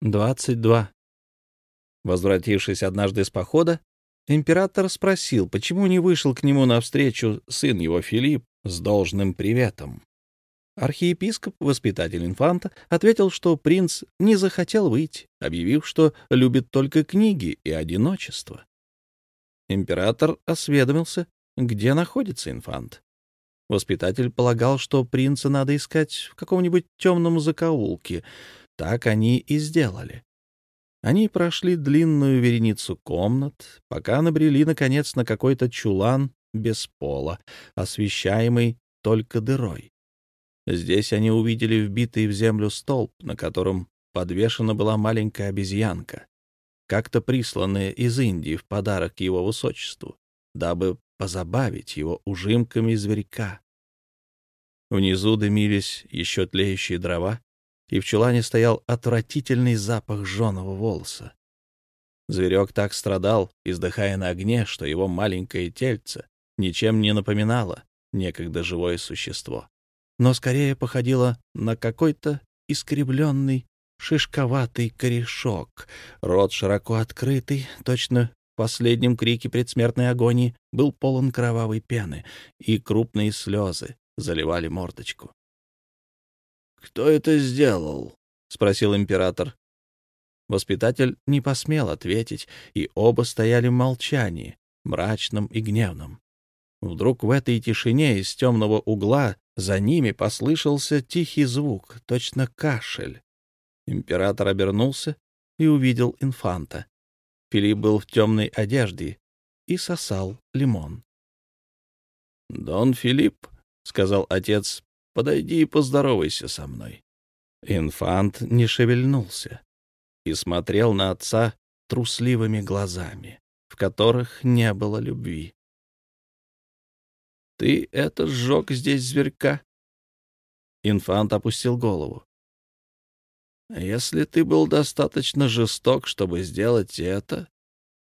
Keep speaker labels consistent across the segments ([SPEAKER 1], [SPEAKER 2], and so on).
[SPEAKER 1] 22. Возвратившись однажды с похода, император спросил, почему не вышел к нему навстречу сын его Филипп с должным приветом. Архиепископ, воспитатель инфанта, ответил, что принц не захотел выйти, объявив, что любит только книги и одиночество. Император осведомился, где находится инфант. Воспитатель полагал, что принца надо искать в каком-нибудь темном закоулке. Так они и сделали. Они прошли длинную вереницу комнат, пока набрели, наконец, на какой-то чулан без пола, освещаемый только дырой. Здесь они увидели вбитый в землю столб, на котором подвешена была маленькая обезьянка, как-то присланная из Индии в подарок его высочеству, дабы позабавить его ужимками зверька. Внизу дымились еще тлеющие дрова, и в чулане стоял отвратительный запах жженого волоса. Зверек так страдал, издыхая на огне, что его маленькое тельце ничем не напоминало некогда живое существо, но скорее походило на какой-то искривленный шишковатый корешок, рот широко открытый, точно в последнем крике предсмертной агонии был полон кровавой пены, и крупные слезы заливали мордочку. «Кто это сделал?» — спросил император. Воспитатель не посмел ответить, и оба стояли в молчании, мрачном и гневном. Вдруг в этой тишине из темного угла за ними послышался тихий звук, точно кашель. Император обернулся и увидел инфанта. Филипп был в темной одежде и сосал лимон. — Дон Филипп, — сказал отец, Подойди и поздоровайся со мной. Инфант не шевельнулся и смотрел на отца трусливыми глазами, в которых не было любви. — Ты это сжег здесь зверька? Инфант опустил голову. — Если ты был достаточно жесток, чтобы сделать это,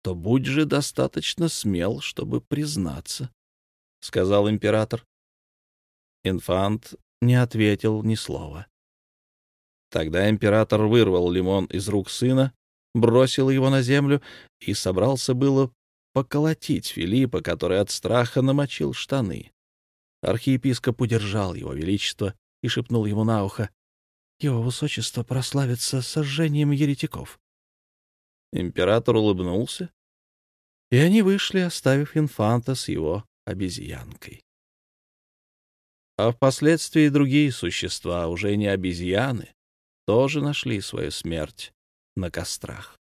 [SPEAKER 1] то будь же достаточно смел, чтобы признаться, — сказал император. Инфант не ответил ни слова. Тогда император вырвал лимон из рук сына, бросил его на землю и собрался было поколотить Филиппа, который от страха намочил штаны. Архиепископ удержал его величество и шепнул ему на ухо, «Его высочество прославится сожжением еретиков». Император улыбнулся, и они вышли, оставив инфанта с его обезьянкой а впоследствии другие существа, уже не обезьяны, тоже нашли свою смерть на кострах.